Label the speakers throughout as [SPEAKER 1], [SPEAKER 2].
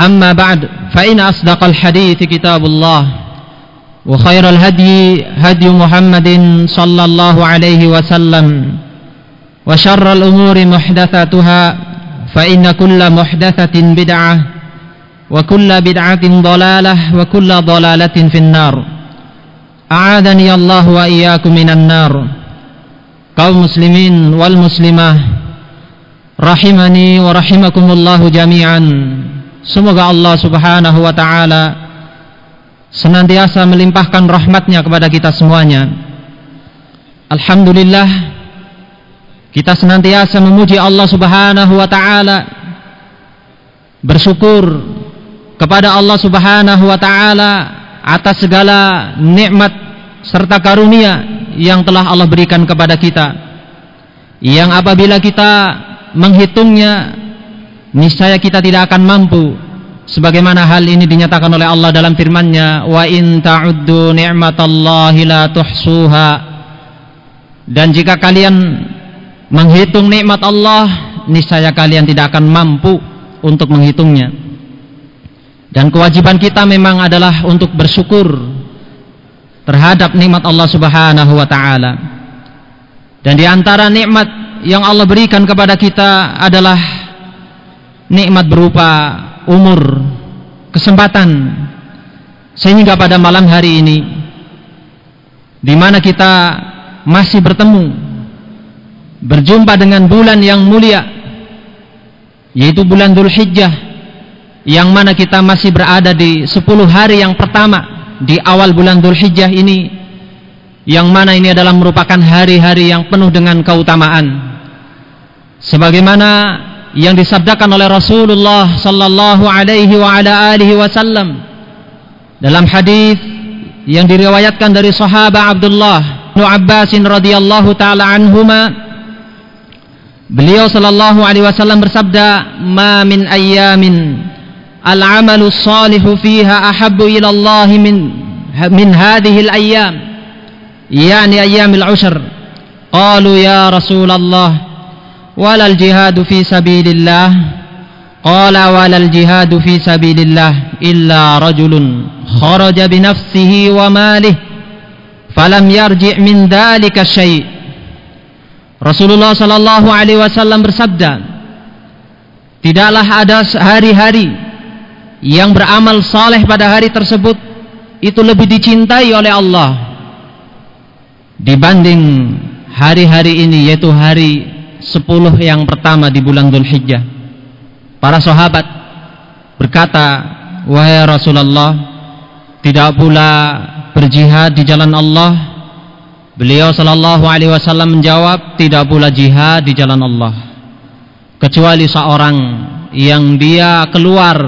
[SPEAKER 1] أما بعد فإن أصدق الحديث كتاب الله وخير الهدي هدي محمد صلى الله عليه وسلم وشر الأمور محدثاتها فإن كل محدثة بدعة وكل بدعة ضلالة وكل ضلالة في النار. أعاذني الله وإياكم من النار. muslimin wal muslimah rahimani wa rahimakumullahu jami'an Semoga Allah subhanahu wa ta'ala Senantiasa melimpahkan rahmatnya kepada kita semuanya. Alhamdulillah Kita senantiasa memuji Allah subhanahu wa ta'ala Bersyukur kepada Allah subhanahu wa ta'ala Atas segala nikmat serta karunia Yang telah Allah berikan kepada kita Yang apabila kita menghitungnya niscaya kita tidak akan mampu sebagaimana hal ini dinyatakan oleh Allah dalam firman-Nya wa in ta'uddu ni'matallahi la tuhsuha. Dan jika kalian menghitung nikmat Allah niscaya kalian tidak akan mampu untuk menghitungnya. Dan kewajiban kita memang adalah untuk bersyukur terhadap nikmat Allah Subhanahu wa taala. Dan di antara nikmat yang Allah berikan kepada kita adalah nikmat berupa umur, kesempatan. Sehingga pada malam hari ini di mana kita masih bertemu berjumpa dengan bulan yang mulia yaitu bulan Dhul Hijjah yang mana kita masih berada di 10 hari yang pertama di awal bulan Dhul Hijjah ini yang mana ini adalah merupakan hari-hari yang penuh dengan keutamaan. Sebagaimana yang disabdakan oleh Rasulullah sallallahu alaihi wa ala alihi wasallam dalam hadis yang diriwayatkan dari sahabat Abdullah bin Abbas radhiyallahu taala anhuma beliau sallallahu alaihi wasallam bersabda ma min ayyamin al-amalu salihu fiha ahabbu ila Allah min min hadhihi al-ayyam yani ayyamil ushr. Qalu ya Rasulullah walal jihadu fi sabilillah. Qala walal jihadu fi sabilillah illa rajulun kharaja bi nafsihi wa malih falam yarji' min dhalika syai' Rasulullah sallallahu alaihi wasallam bersabda Tidaklah ada hari-hari yang beramal saleh pada hari tersebut itu lebih dicintai oleh Allah dibanding hari-hari ini yaitu hari sepuluh yang pertama di bulan Dhul Hijjah para sahabat berkata wahai Rasulullah tidak pula berjihad di jalan Allah. Beliau sallallahu alaihi wasallam menjawab tidak pula jihad di jalan Allah. Kecuali seorang yang dia keluar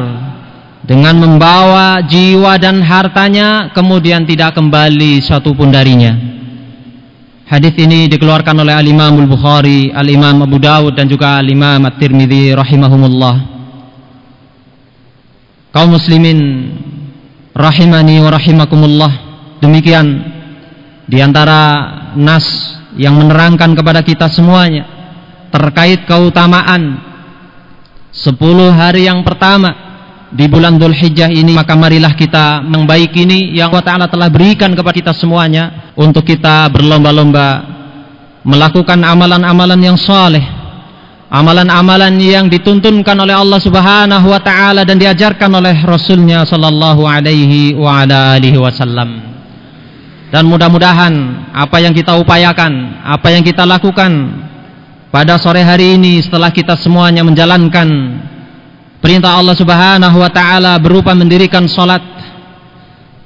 [SPEAKER 1] dengan membawa jiwa dan hartanya kemudian tidak kembali satupun darinya Hadis ini dikeluarkan oleh Al-Imam Al-Bukhari, Al-Imam Abu Dawud dan juga Al-Imam At-Tirmidzi rahimahumullah. Kaum muslimin rahimani wa rahimakumullah. Demikian di antara nas yang menerangkan kepada kita semuanya terkait keutamaan 10 hari yang pertama di bulan Dhul Hijjah ini maka marilah kita membaiki ini. Yang Allah Ta'ala telah berikan kepada kita semuanya untuk kita berlomba-lomba melakukan amalan-amalan yang saleh amalan-amalan yang dituntunkan oleh Allah Subhanahu wa taala dan diajarkan oleh Rasulnya sallallahu alaihi wa ala wasallam. Dan mudah-mudahan apa yang kita upayakan apa yang kita lakukan pada sore hari ini setelah kita semuanya menjalankan perintah Allah Subhanahu wa taala berupa mendirikan salat.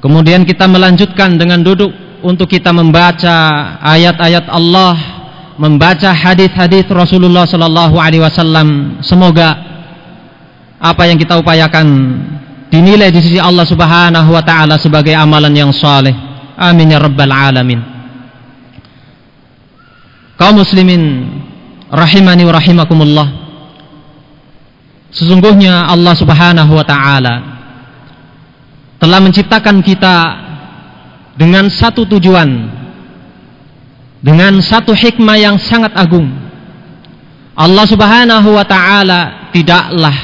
[SPEAKER 1] Kemudian kita melanjutkan dengan duduk untuk kita membaca ayat-ayat Allah, membaca hadis-hadis Rasulullah sallallahu alaihi wasallam. Semoga apa yang kita upayakan dinilai di sisi Allah Subhanahu wa taala sebagai amalan yang saleh. Amin ya rabbal alamin. Kaum muslimin rahimani wa rahimakumullah. Sesungguhnya Allah Subhanahu wa taala telah menciptakan kita dengan satu tujuan dengan satu hikmah yang sangat agung. Allah Subhanahu wa taala tidaklah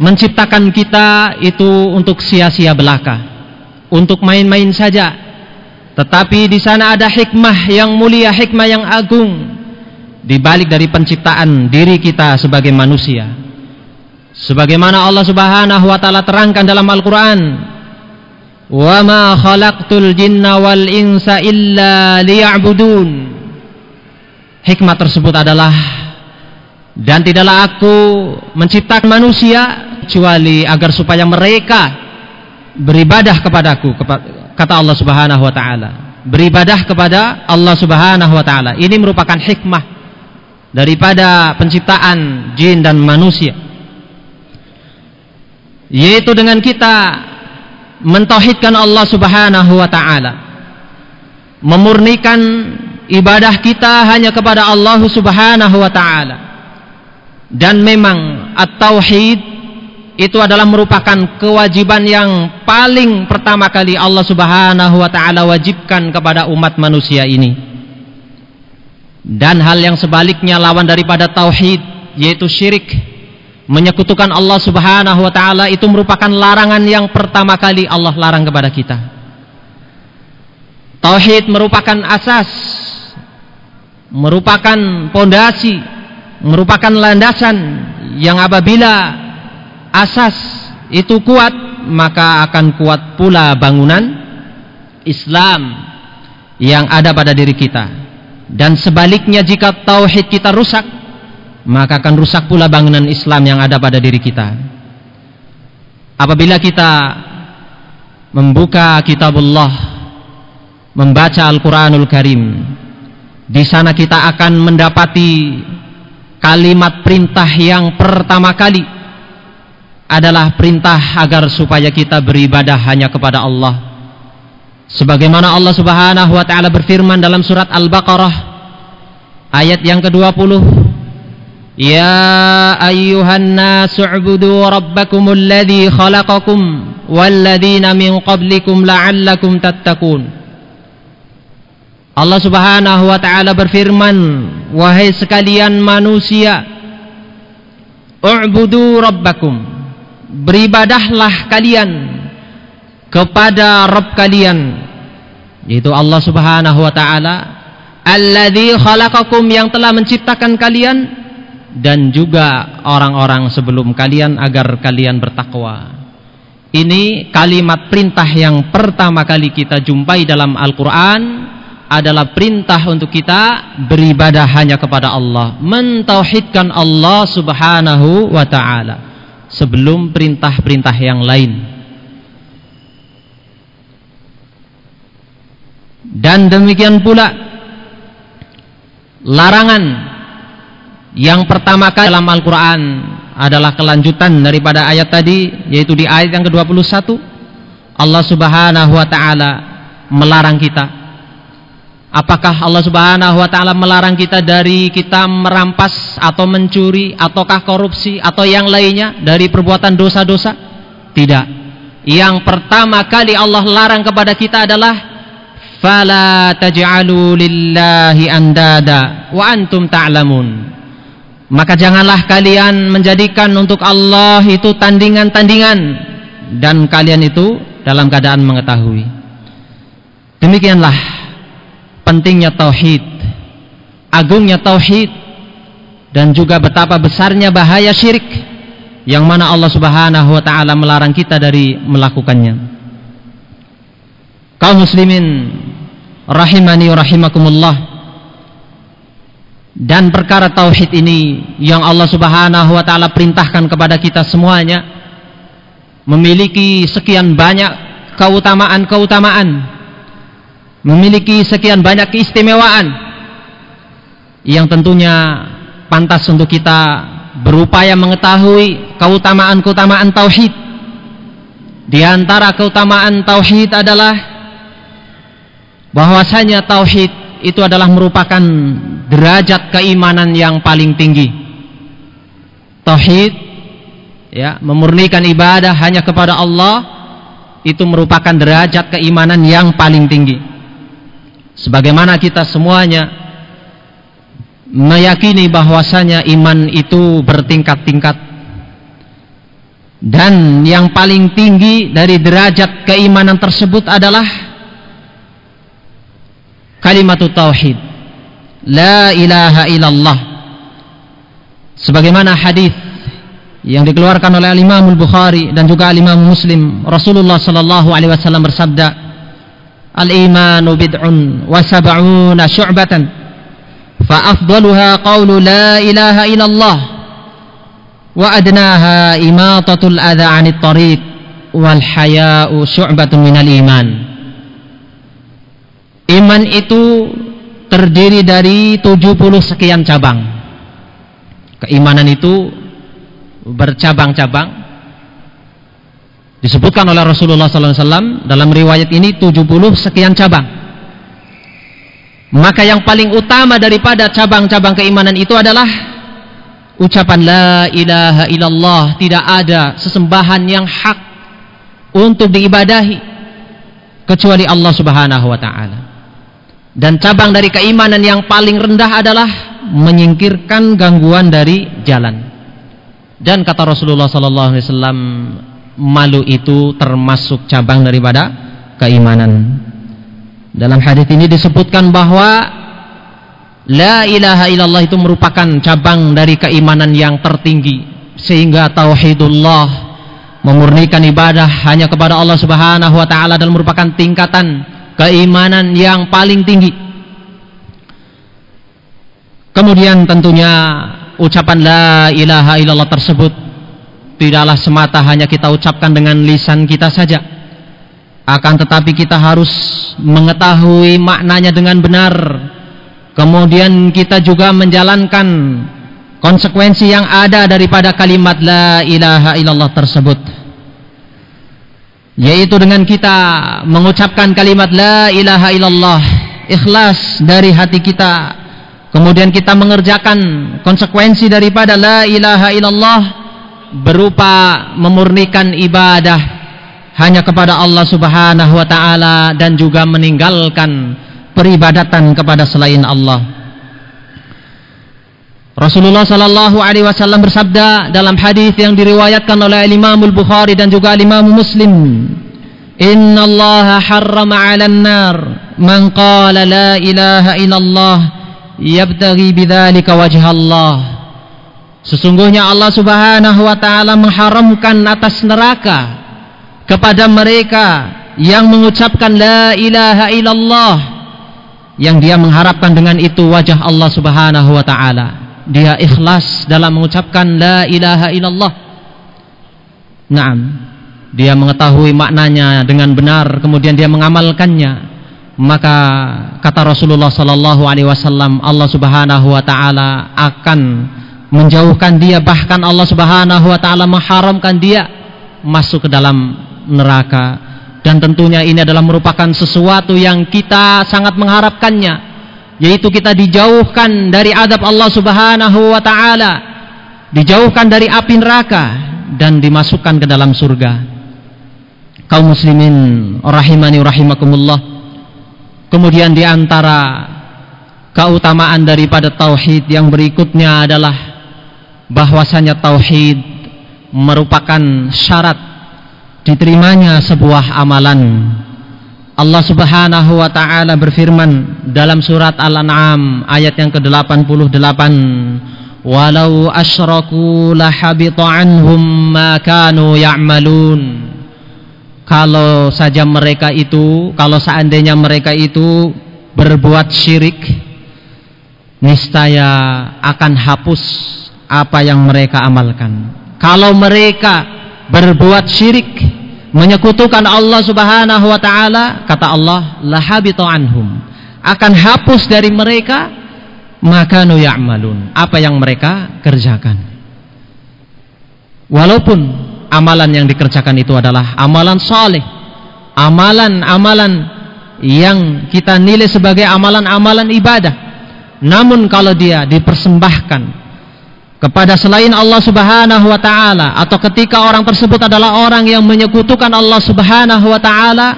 [SPEAKER 1] menciptakan kita itu untuk sia-sia belaka, untuk main-main saja. Tetapi di sana ada hikmah yang mulia, hikmah yang agung di balik dari penciptaan diri kita sebagai manusia. Sebagaimana Allah Subhanahu wa taala terangkan dalam Al-Qur'an, "Wa ma khalaqtul jinna wal insa illa liya'budun." Hikmah tersebut adalah dan tidaklah aku menciptakan manusia kecuali agar supaya mereka beribadah kepadaku kata Allah Subhanahu wa taala. Beribadah kepada Allah Subhanahu wa taala. Ini merupakan hikmah daripada penciptaan jin dan manusia yaitu dengan kita mentauhidkan Allah Subhanahu wa taala. Memurnikan ibadah kita hanya kepada Allah Subhanahu wa taala. Dan memang at-tauhid itu adalah merupakan kewajiban yang paling pertama kali Allah Subhanahu wa taala wajibkan kepada umat manusia ini. Dan hal yang sebaliknya lawan daripada tauhid yaitu syirik menyekutukan Allah Subhanahu wa taala itu merupakan larangan yang pertama kali Allah larang kepada kita. Tauhid merupakan asas merupakan pondasi merupakan landasan yang apabila asas itu kuat maka akan kuat pula bangunan Islam yang ada pada diri kita dan sebaliknya jika tauhid kita rusak maka akan rusak pula bangunan Islam yang ada pada diri kita apabila kita membuka kitabullah membaca Al-Qur'anul Karim di sana kita akan mendapati kalimat perintah yang pertama kali adalah perintah agar supaya kita beribadah hanya kepada Allah. Sebagaimana Allah Subhanahu wa taala berfirman dalam surat Al-Baqarah ayat yang ke-20 Ya ayyuhan nasu ubudu rabbakumul ladzi khalaqakum walladzina min qablikum la'allakum tattaqun. Allah Subhanahu wa taala berfirman wahai sekalian manusia ubudu rabbakum beribadahlah kalian kepada Rabb kalian. Yaitu Allah Subhanahu wa taala alladzi khalaqakum yang telah menciptakan kalian dan juga orang-orang sebelum kalian agar kalian bertakwa. Ini kalimat perintah yang pertama kali kita jumpai dalam Al-Qur'an adalah perintah untuk kita beribadah hanya kepada Allah, mentauhidkan Allah Subhanahu wa taala sebelum perintah-perintah yang lain. Dan demikian pula larangan yang pertama kali dalam Al-Quran adalah kelanjutan daripada ayat tadi yaitu di ayat yang ke-21 Allah subhanahu wa ta'ala melarang kita Apakah Allah Subhanahu wa taala melarang kita dari kita merampas atau mencuri ataukah korupsi atau yang lainnya dari perbuatan dosa-dosa? Tidak. Yang pertama kali Allah larang kepada kita adalah fala taj'alu lillahi andada wa antum ta'lamun. Maka janganlah kalian menjadikan untuk Allah itu tandingan-tandingan dan kalian itu dalam keadaan mengetahui. Demikianlah pentingnya tauhid, agungnya tauhid dan juga betapa besarnya bahaya syirik yang mana Allah Subhanahu wa taala melarang kita dari melakukannya. Kaum muslimin rahimani rahimakumullah dan perkara tauhid ini yang Allah Subhanahu wa taala perintahkan kepada kita semuanya memiliki sekian banyak keutamaan-keutamaan memiliki sekian banyak keistimewaan yang tentunya pantas untuk kita berupaya mengetahui keutamaan-keutamaan tauhid. Di antara keutamaan tauhid adalah bahwasanya tauhid itu adalah merupakan derajat keimanan yang paling tinggi. Tauhid ya, memurnikan ibadah hanya kepada Allah itu merupakan derajat keimanan yang paling tinggi. Sebagaimana kita semuanya meyakini bahwasanya iman itu bertingkat-tingkat dan yang paling tinggi dari derajat keimanan tersebut adalah kalimat tauhid. La ilaha illallah. Sebagaimana hadis yang dikeluarkan oleh Imam Al-Bukhari dan juga Imam Muslim, Rasulullah sallallahu alaihi wasallam bersabda, "Al-imanu bid'un wa sab'una syu'batan, fa afdaluha qawlu la ilaha illallah." wa adnaha imatatul adha 'anit tariq wal haya'u syu'batun minal iman iman itu terdiri dari 70 sekian cabang. Keimanan itu bercabang-cabang. Disebutkan oleh Rasulullah SAW dalam riwayat ini 70 sekian cabang. Maka yang paling utama daripada cabang-cabang keimanan itu adalah ucapan la ilaha illallah tidak ada sesembahan yang hak untuk diibadahi kecuali Allah Subhanahu wa taala. Dan cabang dari keimanan yang paling rendah adalah menyingkirkan gangguan dari jalan. Dan kata Rasulullah sallallahu alaihi wasallam malu itu termasuk cabang daripada keimanan. Dalam hadis ini disebutkan bahwa La ilaha illallah itu merupakan cabang dari keimanan yang tertinggi sehingga tauhidullah memurnikan ibadah hanya kepada Allah Subhanahu wa taala dan merupakan tingkatan keimanan yang paling tinggi. Kemudian tentunya ucapan la ilaha illallah tersebut tidaklah semata hanya kita ucapkan dengan lisan kita saja. Akan tetapi kita harus mengetahui maknanya dengan benar Kemudian kita juga menjalankan konsekuensi yang ada daripada kalimat la ilaha illallah tersebut. Yaitu dengan kita mengucapkan kalimat la ilaha illallah ikhlas dari hati kita. Kemudian kita mengerjakan konsekuensi daripada la ilaha illallah berupa memurnikan ibadah hanya kepada Allah Subhanahu wa taala dan juga meninggalkan peribadatan kepada selain Allah. Rasulullah sallallahu alaihi wasallam bersabda dalam hadis yang diriwayatkan oleh Imam Al-Bukhari dan juga Imam Muslim, "Inna Allah harrama 'alan nar man qala la ilaha illallah yabtaghi bidzalika wajh Allah." Sesungguhnya Allah Subhanahu wa taala mengharamkan atas neraka kepada mereka yang mengucapkan la ilaha illallah yang dia mengharapkan dengan itu wajah Allah Subhanahu wa taala. Dia ikhlas dalam mengucapkan la ilaha illallah. Naam. Dia mengetahui maknanya dengan benar kemudian dia mengamalkannya. Maka kata Rasulullah sallallahu alaihi wasallam Allah Subhanahu wa taala akan menjauhkan dia bahkan Allah Subhanahu wa taala mengharamkan dia masuk ke dalam neraka dan tentunya ini adalah merupakan sesuatu yang kita sangat mengharapkannya yaitu kita dijauhkan dari adab Allah Subhanahu wa taala dijauhkan dari api neraka dan dimasukkan ke dalam surga kaum muslimin rahimani rahimakumullah kemudian di antara keutamaan daripada tauhid yang berikutnya adalah bahwasanya tauhid merupakan syarat diterimanya sebuah amalan. Allah Subhanahu wa taala berfirman dalam surat Al-An'am ayat yang ke-88, "Walau asyraku lahabita anhum ma kanu ya'malun." Kalau saja mereka itu, kalau seandainya mereka itu berbuat syirik, niscaya akan hapus apa yang mereka amalkan. Kalau mereka berbuat syirik, menyekutukan Allah Subhanahu wa taala, kata Allah, lahabita anhum. Akan hapus dari mereka maka nu ya'malun, apa yang mereka kerjakan. Walaupun amalan yang dikerjakan itu adalah amalan soleh, amalan-amalan yang kita nilai sebagai amalan-amalan ibadah. Namun kalau dia dipersembahkan kepada selain Allah Subhanahu wa taala atau ketika orang tersebut adalah orang yang menyekutukan Allah Subhanahu wa taala,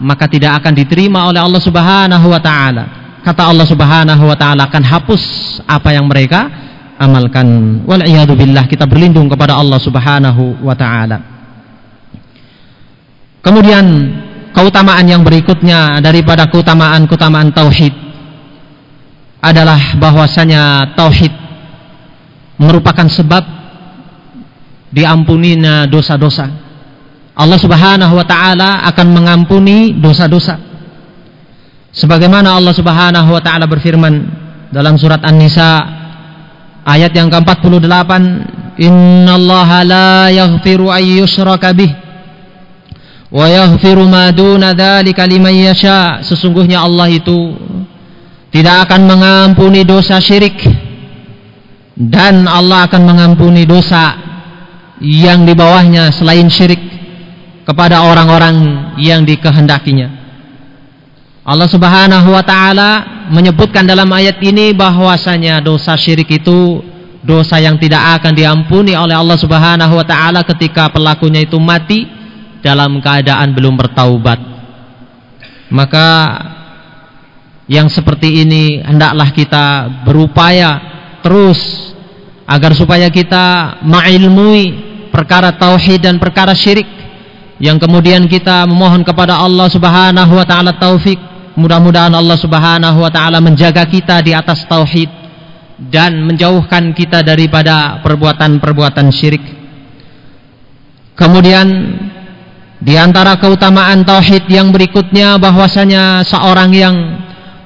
[SPEAKER 1] maka tidak akan diterima oleh Allah Subhanahu wa taala. Kata Allah Subhanahu wa taala akan hapus apa yang mereka amalkan. Wal billah kita berlindung kepada Allah Subhanahu wa taala. Kemudian keutamaan yang berikutnya daripada keutamaan-keutamaan tauhid adalah bahwasanya tauhid merupakan sebab diampuninya dosa-dosa. Allah Subhanahu wa taala akan mengampuni dosa-dosa. Sebagaimana Allah Subhanahu wa taala berfirman dalam surat An-Nisa Ayat yang ke-48, "Innallaha la yaghfiru ay yushraka bih wa yaghfiru ma duna dzalika liman yasha." Sesungguhnya Allah itu tidak akan mengampuni dosa syirik dan Allah akan mengampuni dosa yang di bawahnya selain syirik kepada orang-orang yang dikehendakinya. Allah Subhanahu wa taala menyebutkan dalam ayat ini bahwasanya dosa syirik itu dosa yang tidak akan diampuni oleh Allah Subhanahu wa taala ketika pelakunya itu mati dalam keadaan belum bertaubat. Maka yang seperti ini hendaklah kita berupaya terus agar supaya kita mengilmui perkara tauhid dan perkara syirik. Yang kemudian kita memohon kepada Allah Subhanahu wa taala taufik. Mudah-mudahan Allah Subhanahu wa taala menjaga kita di atas tauhid. Dan menjauhkan kita daripada perbuatan-perbuatan syirik. Kemudian di antara keutamaan tauhid yang berikutnya bahwasanya seorang yang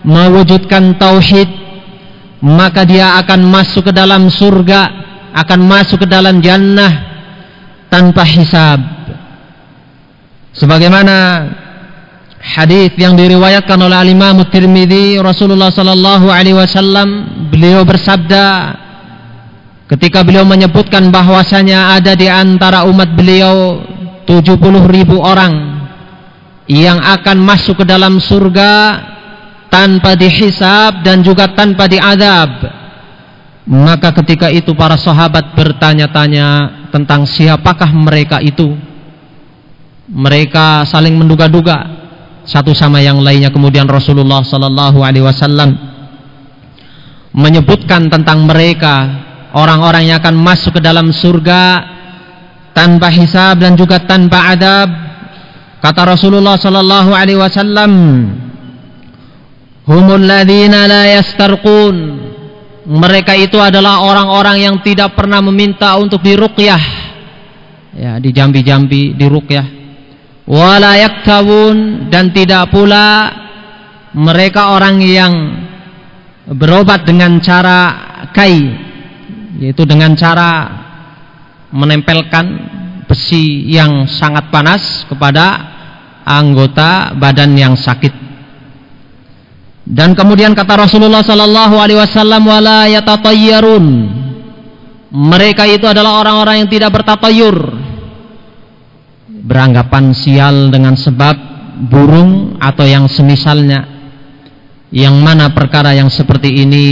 [SPEAKER 1] mewujudkan tauhid maka dia akan masuk ke dalam surga, akan masuk ke dalam jannah tanpa hisab. Sebagaimana hadis yang diriwayatkan oleh Imam Tirmizi Rasulullah sallallahu alaihi wasallam beliau bersabda ketika beliau menyebutkan bahwasanya ada di antara umat beliau 70 ribu orang yang akan masuk ke dalam surga tanpa dihisab dan juga tanpa diadab. Maka ketika itu para sahabat bertanya-tanya tentang siapakah mereka itu mereka saling menduga-duga satu sama yang lainnya. Kemudian Rasulullah sallallahu alaihi wasallam menyebutkan tentang mereka orang-orang yang akan masuk ke dalam surga tanpa hisab dan juga tanpa adab. Kata Rasulullah sallallahu alaihi wasallam humul ladzina la yastarqun. Mereka itu adalah orang-orang yang tidak pernah meminta untuk diruqyah. Ya dijambi-jambi diruqyah. Wala yaktawun dan tidak pula mereka orang yang berobat dengan cara kai yaitu dengan cara menempelkan besi yang sangat panas kepada anggota badan yang sakit dan kemudian kata Rasulullah sallallahu alaihi wasallam wala yatatayyarun. Mereka itu adalah orang-orang yang tidak bertatayur beranggapan sial dengan sebab burung atau yang semisalnya. Yang mana perkara yang seperti ini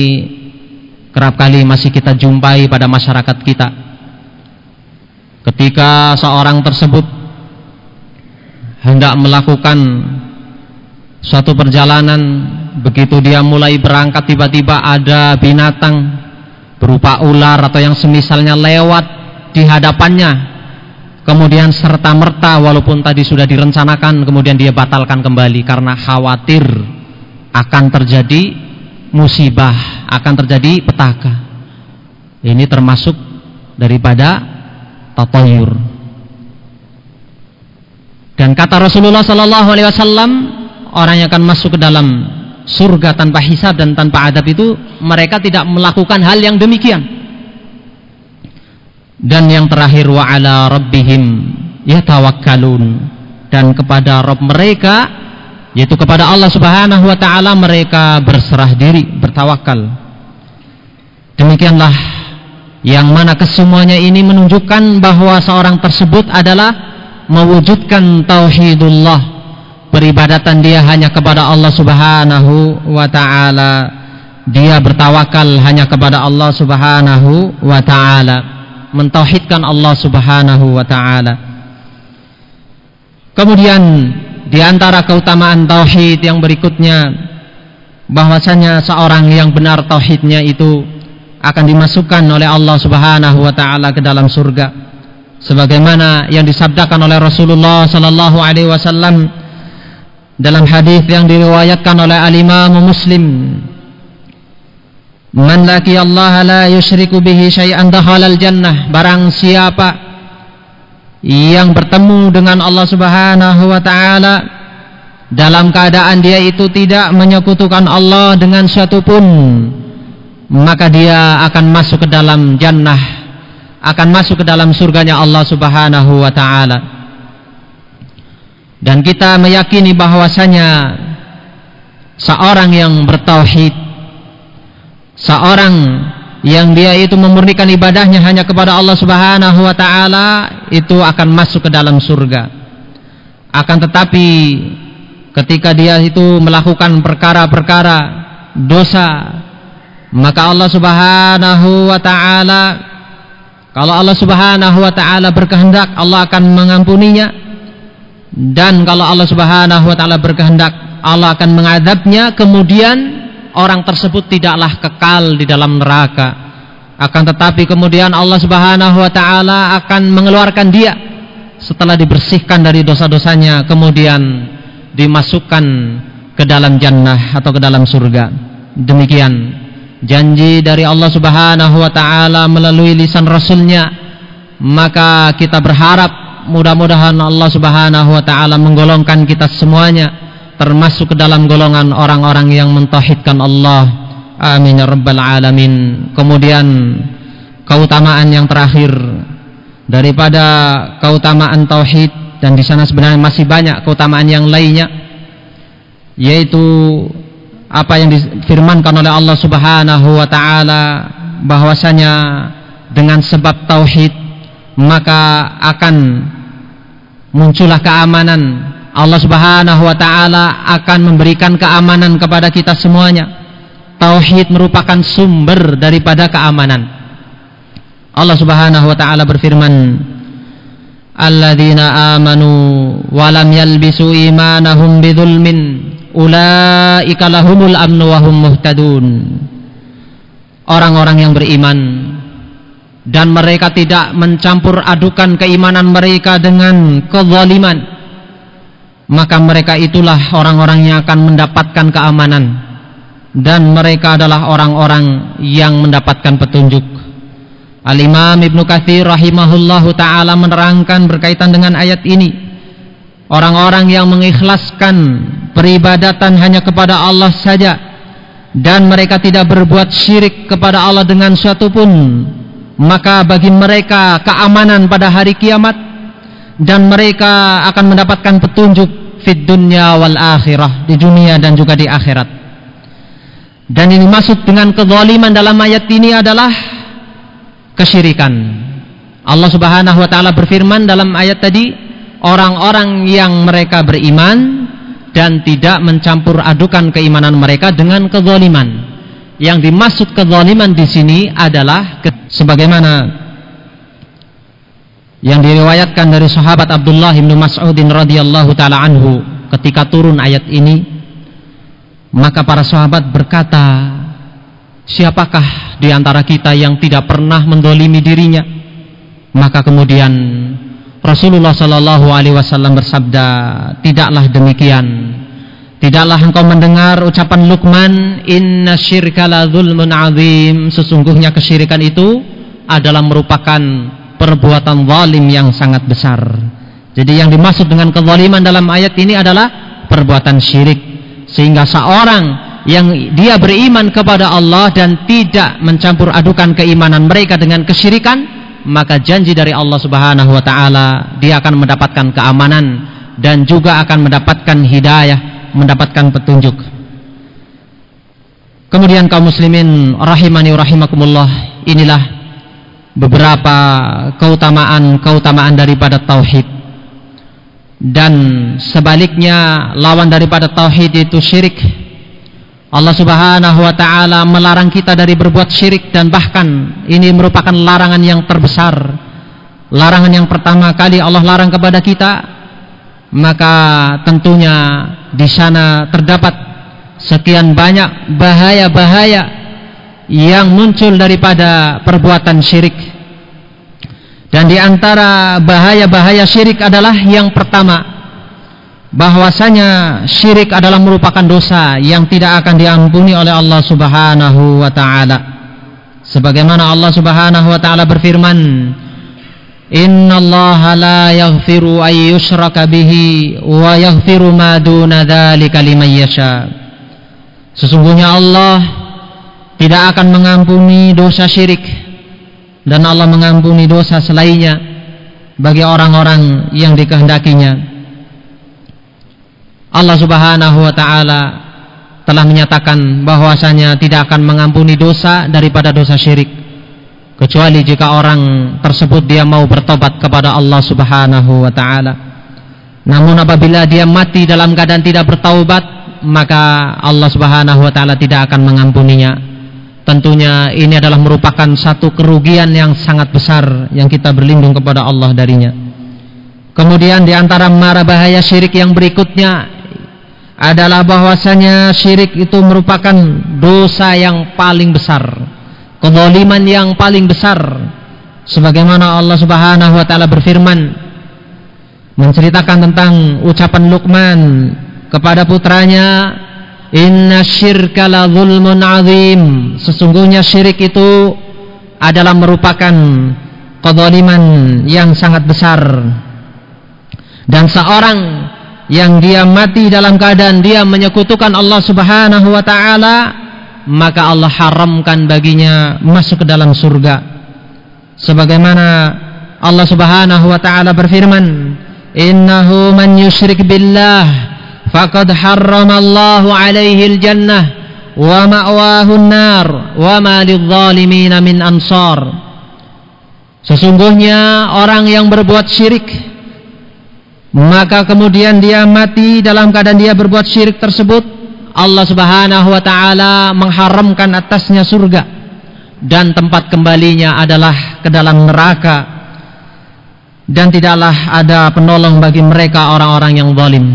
[SPEAKER 1] kerap kali masih kita jumpai pada masyarakat kita. Ketika seorang tersebut hendak melakukan suatu perjalanan begitu dia mulai berangkat tiba-tiba ada binatang berupa ular atau yang semisalnya lewat di hadapannya. Kemudian serta merta walaupun tadi sudah direncanakan kemudian dia batalkan kembali karena khawatir akan terjadi musibah akan terjadi petaka. Ini termasuk daripada tatayur. Dan kata Rasulullah sallallahu alaihi wasallam orang yang akan masuk ke dalam surga tanpa hisab dan tanpa adab itu mereka tidak melakukan hal yang demikian. Dan yang terakhir wa ala rabbihim yatawakkalun. Dan kepada Rabb mereka yaitu kepada Allah Subhanahu wa taala mereka berserah diri bertawakal. Demikianlah yang mana kesemuanya ini menunjukkan bahwa seorang tersebut adalah mewujudkan tauhidullah peribadatan dia hanya kepada Allah Subhanahu wa taala. Dia bertawakal hanya kepada Allah Subhanahu wa taala. Mentauhidkan Allah Subhanahu wa taala. Kemudian di antara keutamaan tauhid yang berikutnya bahwasanya seorang yang benar tauhidnya itu akan dimasukkan oleh Allah Subhanahu wa taala ke dalam surga. Sebagaimana yang disabdakan oleh Rasulullah sallallahu alaihi wasallam dalam hadis yang diriwayatkan oleh al-Imam Muslim. Man laki Allah la yusyriku bihi syai'an dakhala al-jannah barang siapa yang bertemu dengan Allah Subhanahu wa taala dalam keadaan dia itu tidak menyekutukan Allah dengan suatu pun maka dia akan masuk ke dalam jannah akan masuk ke dalam surganya Allah Subhanahu wa taala dan kita meyakini bahwasanya seorang yang bertauhid seorang yang dia itu memurnikan ibadahnya hanya kepada Allah Subhanahu wa taala itu akan masuk ke dalam surga. Akan tetapi ketika dia itu melakukan perkara-perkara dosa maka Allah Subhanahu wa taala kalau Allah Subhanahu wa taala berkehendak Allah akan mengampuninya dan kalau Allah Subhanahu wa taala berkehendak Allah akan mengadabnya. Kemudian orang tersebut tidaklah kekal di dalam neraka. Akan tetapi kemudian Allah Subhanahu wa taala akan mengeluarkan dia. Setelah dibersihkan dari dosa-dosanya kemudian dimasukkan ke dalam jannah atau ke dalam surga. Demikian janji dari Allah Subhanahu wa taala melalui lisan rasulnya. Maka kita berharap mudah-mudahan Allah Subhanahu wa taala menggolongkan kita semuanya termasuk ke dalam golongan orang-orang yang mentauhidkan Allah. Amin ya rabbal alamin. Kemudian keutamaan yang terakhir daripada keutamaan tauhid dan di sana sebenarnya masih banyak keutamaan yang lainnya yaitu apa yang difirmankan oleh Allah Subhanahu wa taala bahwasanya dengan sebab tauhid maka akan muncullah keamanan. Allah Subhanahu wa taala akan memberikan keamanan kepada kita semuanya. Tauhid merupakan sumber daripada keamanan. Allah Subhanahu wa taala berfirman alladzina amanu wa lam yalbisu imanahum bidzulmin ulaika lahumul amnu wa hum muhtadun. Orang-orang yang beriman dan mereka tidak mencampur adukan keimanan mereka dengan kezaliman. Maka mereka itulah orang-orang yang akan mendapatkan keamanan. Dan mereka adalah orang-orang yang mendapatkan petunjuk. Al-Imam Ibnu Katsir rahimahullahu taala menerangkan berkaitan dengan ayat ini. Orang-orang yang mengikhlaskan peribadatan hanya kepada Allah saja. Dan mereka tidak berbuat syirik kepada Allah dengan suatu pun maka bagi mereka keamanan pada hari kiamat dan mereka akan mendapatkan petunjuk fid dunya wal akhirah di dunia dan juga di akhirat dan ini maksud dengan kezaliman dalam ayat ini adalah kesyirikan Allah Subhanahu wa taala berfirman dalam ayat tadi orang-orang yang mereka beriman dan tidak mencampur adukan keimanan mereka dengan kezaliman. Yang dimaksud kezaliman di sini adalah ke, sebagaimana yang diriwayatkan dari sahabat Abdullah bin Mas'ud radhiyallahu taala anhu ketika turun ayat ini maka para sahabat berkata siapakah di antara kita yang tidak pernah mendolimi dirinya maka kemudian Rasulullah Shallallahu Alaihi Wasallam bersabda, tidaklah demikian. Tidaklah engkau mendengar ucapan Luqman, Inna syirka la zulmun azim. Sesungguhnya kesyirikan itu adalah merupakan perbuatan zalim yang sangat besar. Jadi yang dimaksud dengan kezaliman dalam ayat ini adalah perbuatan syirik. Sehingga seorang yang dia beriman kepada Allah dan tidak mencampur adukan keimanan mereka dengan kesyirikan, maka janji dari Allah Subhanahu wa taala dia akan mendapatkan keamanan dan juga akan mendapatkan hidayah, mendapatkan petunjuk. Kemudian kaum muslimin rahimani rahimakumullah, inilah beberapa keutamaan-keutamaan daripada tauhid. Dan sebaliknya lawan daripada tauhid itu syirik. Allah Subhanahu wa taala melarang kita dari berbuat syirik dan bahkan ini merupakan larangan yang terbesar. Larangan yang pertama kali Allah larang kepada kita maka tentunya di sana terdapat sekian banyak bahaya-bahaya yang muncul daripada perbuatan syirik. Dan di antara bahaya-bahaya syirik adalah yang pertama, bahwasanya syirik adalah merupakan dosa yang tidak akan diampuni oleh Allah Subhanahu wa taala. Sebagaimana Allah Subhanahu wa taala berfirman, Inna Allah la yaghfiru ay yushraka bihi wa yaghfiru ma duna dzalika liman yasha. Sesungguhnya Allah tidak akan mengampuni dosa syirik dan Allah mengampuni dosa selainnya bagi orang-orang yang dikehendakinya. Allah Subhanahu wa taala telah menyatakan bahwasanya tidak akan mengampuni dosa daripada dosa syirik kecuali jika orang tersebut dia mau bertobat kepada Allah Subhanahu wa taala. Namun apabila dia mati dalam keadaan tidak bertaubat, maka Allah Subhanahu wa taala tidak akan mengampuninya. Tentunya ini adalah merupakan satu kerugian yang sangat besar yang kita berlindung kepada Allah darinya. Kemudian di antara mara bahaya syirik yang berikutnya adalah bahwasanya syirik itu merupakan dosa yang paling besar, kezaliman yang paling besar. Sebagaimana Allah Subhanahu wa taala berfirman menceritakan tentang ucapan Luqman kepada putranya Inna syirka la zulmun azim Sesungguhnya syirik itu adalah merupakan kezaliman yang sangat besar Dan seorang yang dia mati dalam keadaan dia menyekutukan Allah subhanahu wa ta'ala Maka Allah haramkan baginya masuk ke dalam surga. Sebagaimana Allah subhanahu wa ta'ala berfirman Innahu man yushrik billah faqad harramallahu alaihi al-jannah wa ma'wahu an-nar wa ma lidh-dhalimin min ansar. Sesungguhnya orang yang berbuat syirik maka kemudian dia mati dalam keadaan dia berbuat syirik tersebut Allah Subhanahu wa taala mengharamkan atasnya surga dan tempat kembalinya adalah ke dalam neraka dan tidaklah ada penolong bagi mereka orang-orang yang zalim.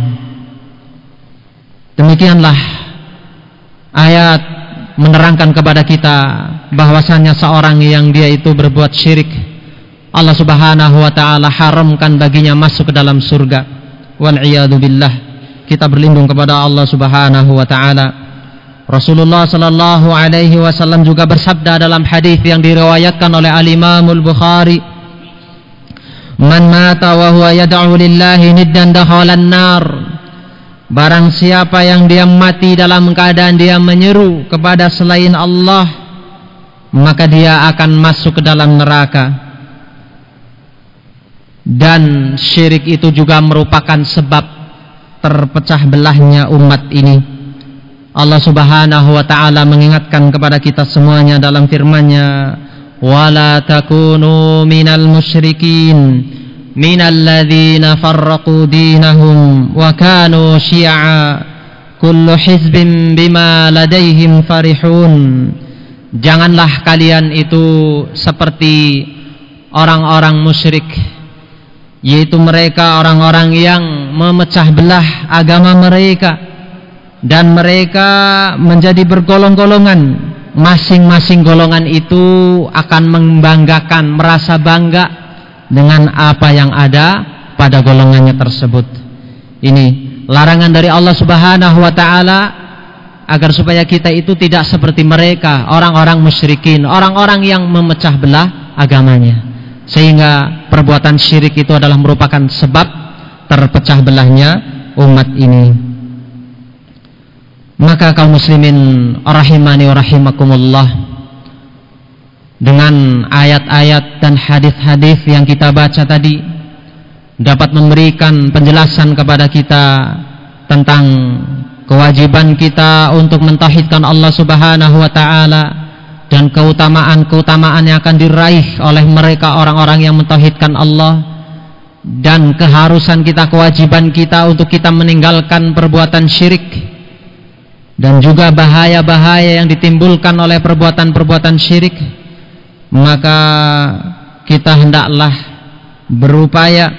[SPEAKER 1] Demikianlah ayat menerangkan kepada kita bahwasanya seorang yang dia itu berbuat syirik Allah Subhanahu wa taala haramkan baginya masuk ke dalam surga. Wal billah. Kita berlindung kepada Allah Subhanahu wa taala. Rasulullah sallallahu alaihi wasallam juga bersabda dalam hadis yang diriwayatkan oleh Al Imam Al Bukhari Man mata wa huwa yad'u lillahi niddan dakhala an-nar Barang siapa yang dia mati dalam keadaan dia menyeru kepada selain Allah Maka dia akan masuk ke dalam neraka Dan syirik itu juga merupakan sebab terpecah belahnya umat ini. Allah Subhanahu wa taala mengingatkan kepada kita semuanya dalam firman-Nya, "Wala takunu minal musyrikin minal ladzina farraqu dinahum wa kanu syi'a kullu hizbin bima ladaihim farihun." Janganlah kalian itu seperti orang-orang musyrik yaitu mereka orang-orang yang memecah belah agama mereka dan mereka menjadi bergolong-golongan masing-masing golongan itu akan membanggakan merasa bangga dengan apa yang ada pada golongannya tersebut. Ini larangan dari Allah Subhanahu wa taala agar supaya kita itu tidak seperti mereka, orang-orang musyrikin, orang-orang yang memecah belah agamanya. Sehingga perbuatan syirik itu adalah merupakan sebab terpecah belahnya umat ini. Maka kaum muslimin rahimani rahimakumullah dengan ayat-ayat dan hadis-hadis yang kita baca tadi dapat memberikan penjelasan kepada kita tentang kewajiban kita untuk mentauhidkan Allah Subhanahu wa taala dan keutamaan-keutamaan yang akan diraih oleh mereka orang-orang yang mentauhidkan Allah dan keharusan kita kewajiban kita untuk kita meninggalkan perbuatan syirik dan juga bahaya-bahaya yang ditimbulkan oleh perbuatan-perbuatan syirik maka kita hendaklah berupaya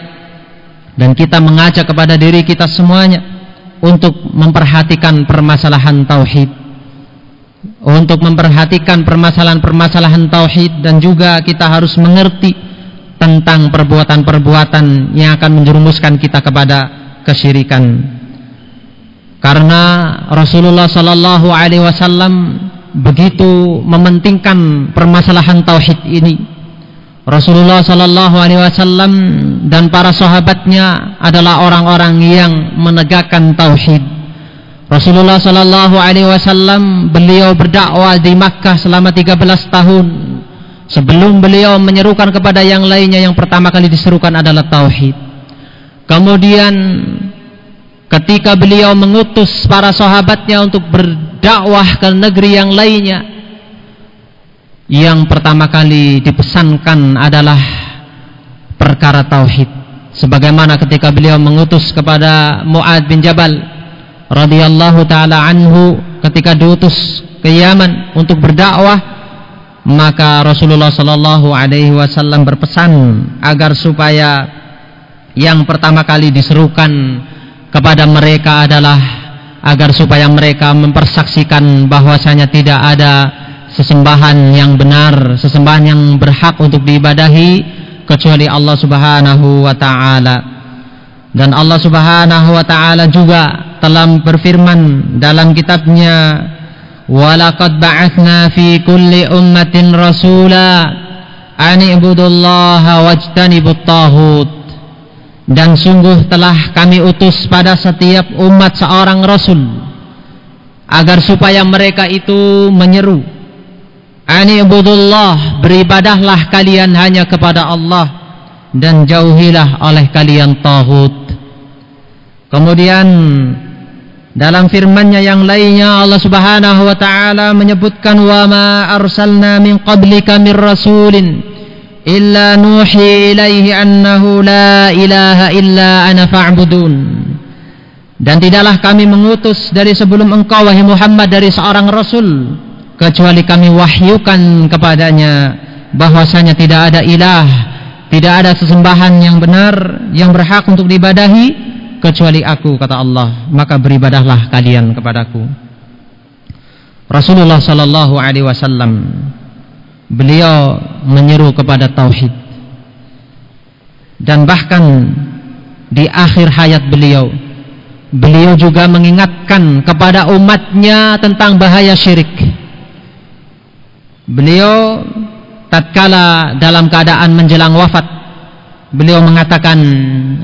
[SPEAKER 1] dan kita mengajak kepada diri kita semuanya untuk memperhatikan permasalahan tauhid untuk memperhatikan permasalahan-permasalahan tauhid dan juga kita harus mengerti tentang perbuatan-perbuatan yang akan menjerumuskan kita kepada kesyirikan. Karena Rasulullah sallallahu alaihi wasallam begitu mementingkan permasalahan tauhid ini. Rasulullah sallallahu alaihi wasallam dan para sahabatnya adalah orang-orang yang menegakkan tauhid Rasulullah sallallahu alaihi wasallam beliau berdakwah di Makkah selama 13 tahun. Sebelum beliau menyerukan kepada yang lainnya yang pertama kali diserukan adalah tauhid. Kemudian ketika beliau mengutus para sahabatnya untuk berdakwah ke negeri yang lainnya yang pertama kali dipesankan adalah perkara tauhid. Sebagaimana ketika beliau mengutus kepada Muad bin Jabal radhiyallahu taala anhu ketika diutus ke Yaman untuk berdakwah maka Rasulullah sallallahu alaihi wasallam berpesan agar supaya yang pertama kali diserukan kepada mereka adalah agar supaya mereka mempersaksikan bahwasanya tidak ada sesembahan yang benar, sesembahan yang berhak untuk diibadahi kecuali Allah Subhanahu wa taala. Dan Allah Subhanahu wa taala juga telah berfirman dalam kitabnya walaqad ba'atsna fi kulli ummatin rasula an ibudullaha wajtanibut tahut dan sungguh telah kami utus pada setiap umat seorang rasul agar supaya mereka itu menyeru an ibudullah beribadahlah kalian hanya kepada Allah dan jauhilah oleh kalian tahut kemudian dalam firman-Nya yang lainnya Allah Subhanahu wa taala menyebutkan wa ma arsalna min qablika mir rasulin illa nuhi ilaihi annahu la ilaha illa ana fa'budun. Dan tidaklah kami mengutus dari sebelum engkau wahai Muhammad dari seorang rasul kecuali kami wahyukan kepadanya bahwasanya tidak ada ilah, tidak ada sesembahan yang benar yang berhak untuk diibadahi kecuali aku kata Allah maka beribadahlah kalian kepadaku. Rasulullah sallallahu alaihi wasallam beliau menyeru kepada tauhid. Dan bahkan di akhir hayat beliau beliau juga mengingatkan kepada umatnya tentang bahaya syirik. Beliau tatkala dalam keadaan menjelang wafat beliau mengatakan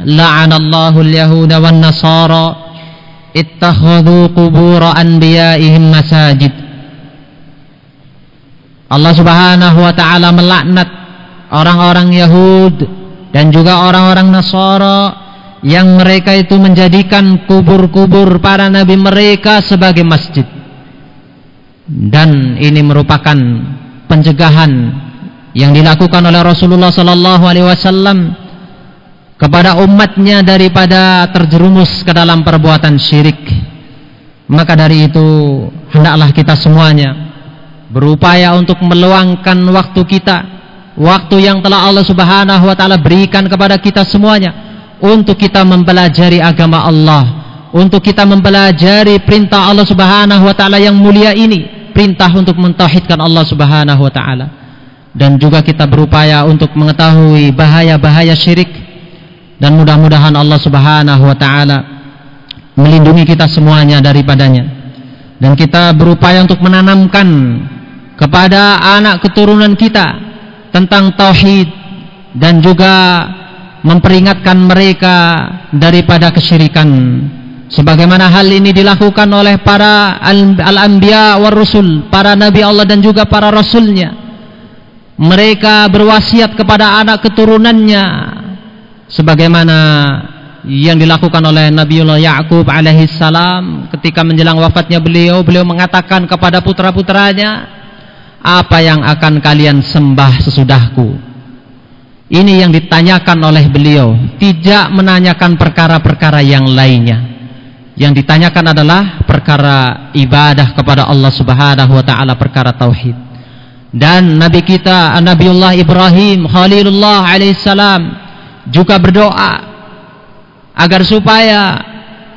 [SPEAKER 1] la'anallahu al-yahuda wan nasara ittakhadhu qubur anbiya'ihim masajid Allah Subhanahu wa taala melaknat orang-orang Yahud dan juga orang-orang Nasara yang mereka itu menjadikan kubur-kubur para nabi mereka sebagai masjid. Dan ini merupakan pencegahan yang dilakukan oleh Rasulullah sallallahu alaihi wasallam kepada umatnya daripada terjerumus ke dalam perbuatan syirik. Maka dari itu hendaklah kita semuanya berupaya untuk meluangkan waktu kita, waktu yang telah Allah Subhanahu wa taala berikan kepada kita semuanya untuk kita mempelajari agama Allah, untuk kita mempelajari perintah Allah Subhanahu wa taala yang mulia ini, perintah untuk mentauhidkan Allah Subhanahu wa taala dan juga kita berupaya untuk mengetahui bahaya-bahaya syirik dan mudah-mudahan Allah Subhanahu wa taala melindungi kita semuanya daripadanya. Dan kita berupaya untuk menanamkan kepada anak keturunan kita tentang tauhid dan juga memperingatkan mereka daripada kesyirikan. Sebagaimana hal ini dilakukan oleh para al-anbiya war rusul para nabi Allah dan juga para rasulnya. Mereka berwasiat kepada anak keturunannya sebagaimana yang dilakukan oleh Nabiullah Yakub alaihi salam ketika menjelang wafatnya beliau beliau mengatakan kepada putra-putranya apa yang akan kalian sembah sesudahku? Ini yang ditanyakan oleh beliau tidak menanyakan perkara-perkara yang lainnya. Yang ditanyakan adalah perkara ibadah kepada Allah Subhanahu wa taala perkara tauhid. Dan nabi kita Nabiullah Ibrahim Khalilullah alaihissalam juga berdoa agar supaya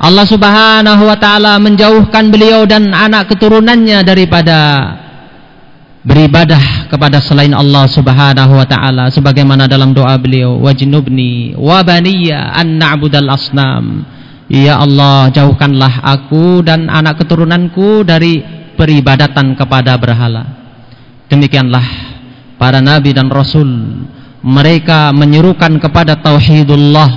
[SPEAKER 1] Allah Subhanahu wa taala menjauhkan beliau dan anak keturunannya daripada beribadah kepada selain Allah Subhanahu wa taala sebagaimana dalam doa beliau wajnubni wa baniya an na'budal asnam. Ya Allah jauhkanlah aku dan anak keturunanku dari peribadatan kepada berhala. Demikianlah para nabi dan rasul Mereka menyerukan kepada tauhidullah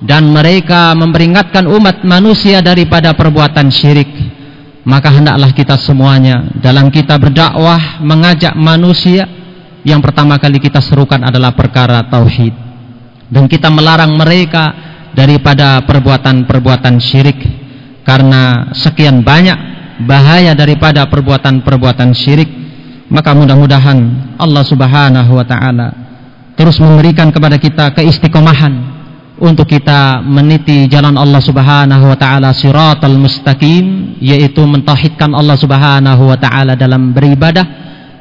[SPEAKER 1] Dan mereka memperingatkan umat manusia daripada perbuatan syirik Maka hendaklah kita semuanya Dalam kita berdakwah mengajak manusia. Yang pertama kali kita serukan adalah perkara tauhid. Dan kita melarang mereka daripada perbuatan-perbuatan syirik karena sekian banyak bahaya daripada perbuatan-perbuatan syirik maka mudah-mudahan Allah Subhanahu wa taala terus memberikan kepada kita keistiqomahan untuk kita meniti jalan Allah Subhanahu wa taala siratal mustaqim yaitu mentauhidkan Allah Subhanahu wa taala dalam beribadah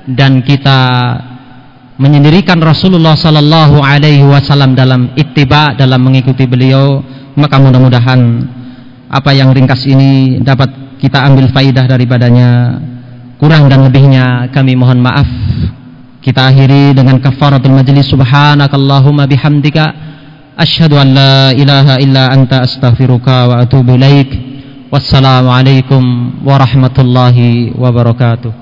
[SPEAKER 1] dan kita menyendirikan Rasulullah sallallahu alaihi wasallam dalam ittiba dalam mengikuti beliau. Maka mudah-mudahan apa yang ringkas ini dapat kita ambil faidah daripadanya. Kurang dan lebihnya kami mohon maaf kita akhiri dengan kafaratul majlis. Subhanakallahumma bihamdika. Asyhadu an la ilaha illa anta astaghfiruka wa atubu ilaik. Wassalamu alaikum warahmatullahi wabarakatuh